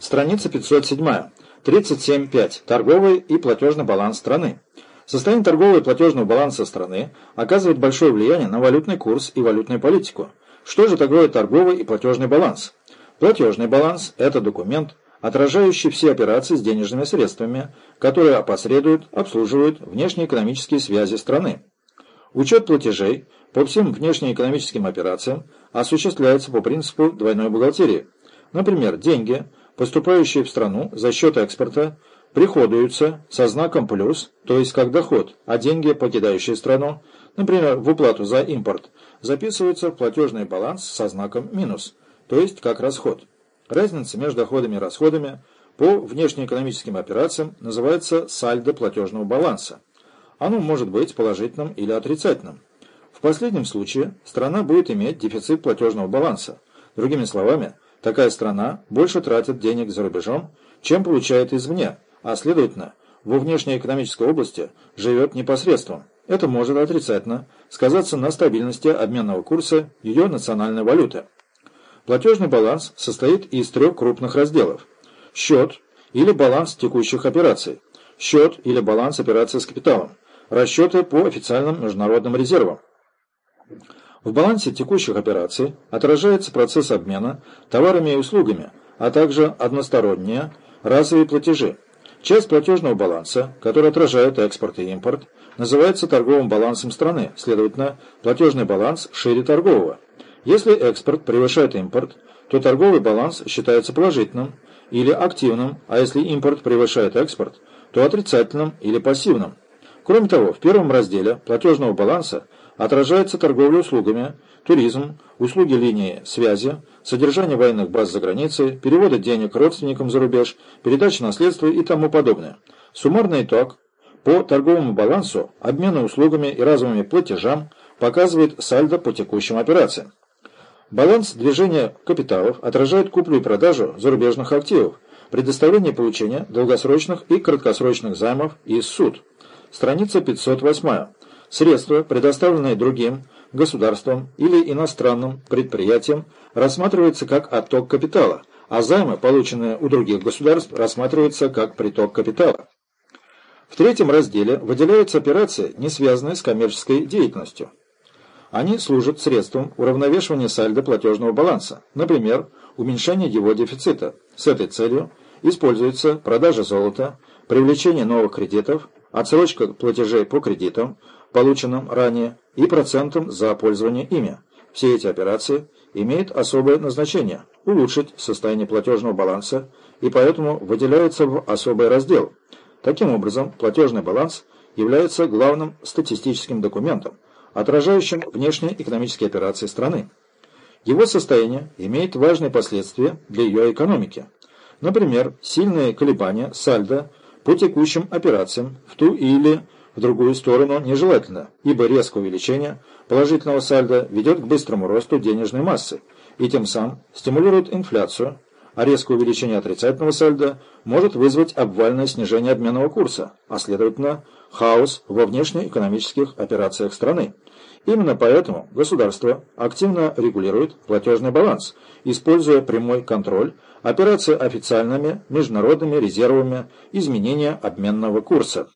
Страница 507. 37.5. Торговый и платежный баланс страны. Состояние торгового и платежного баланса страны оказывает большое влияние на валютный курс и валютную политику. Что же такое торговый и платежный баланс? Платежный баланс – это документ, отражающий все операции с денежными средствами, которые опосредуют, обслуживают внешнеэкономические связи страны. Учет платежей по всем внешнеэкономическим операциям осуществляется по принципу двойной бухгалтерии. Например, деньги – поступающие в страну за счет экспорта, приходуются со знаком «плюс», то есть как доход, а деньги, покидающие страну, например, в уплату за импорт, записываются в платежный баланс со знаком «минус», то есть как расход. Разница между доходами и расходами по внешнеэкономическим операциям называется сальдо платежного баланса. Оно может быть положительным или отрицательным. В последнем случае страна будет иметь дефицит платежного баланса. Другими словами, Такая страна больше тратит денег за рубежом, чем получает извне, а следовательно, во внешнеэкономической области живет непосредством. Это может отрицательно сказаться на стабильности обменного курса ее национальной валюты. Платежный баланс состоит из трех крупных разделов. Счет или баланс текущих операций. Счет или баланс операций с капиталом. Расчеты по официальным международным резервам. В балансе текущих операций отражается процесс обмена товарами и услугами, а также односторонние разовые платежи. Часть платежного баланса, который отражает экспорт и импорт, называется торговым балансом страны, следовательно, платежный баланс шире торгового. Если экспорт превышает импорт, то торговый баланс считается положительным или активным, а если импорт превышает экспорт, то отрицательным или пассивным. Кроме того, в первом разделе платежного баланса отражается торговля услугами, туризм, услуги линии связи, содержание военных баз за границей, переводы денег родственникам за рубеж, передача наследства и тому подобное. Суммарный итог по торговому балансу, обмена услугами и разовыми платежам показывает сальдо по текущим операциям. Баланс движения капиталов отражает куплю и продажу зарубежных активов, предоставление и получение долгосрочных и краткосрочных займов и суд. Страница 508. Средства, предоставленные другим государством или иностранным предприятиям, рассматриваются как отток капитала, а займы, полученные у других государств, рассматриваются как приток капитала. В третьем разделе выделяются операции, не связанные с коммерческой деятельностью. Они служат средством уравновешивания сальдо платежного баланса, например, уменьшения его дефицита. С этой целью используется продажа золота, привлечение новых кредитов, отсрочка платежей по кредитам, полученным ранее, и процентом за пользование ими. Все эти операции имеют особое назначение – улучшить состояние платежного баланса и поэтому выделяются в особый раздел. Таким образом, платежный баланс является главным статистическим документом, отражающим внешние экономические операции страны. Его состояние имеет важные последствия для ее экономики. Например, сильные колебания сальдо по текущим операциям в ту или в другую сторону нежелательно, ибо резкое увеличение положительного сальда ведет к быстрому росту денежной массы и тем самым стимулирует инфляцию, а резкое увеличение отрицательного сальда может вызвать обвальное снижение обменного курса, а следовательно хаос во внешнеэкономических операциях страны. Именно поэтому государство активно регулирует платежный баланс, используя прямой контроль, операции официальными международными резервами, изменения обменного курса.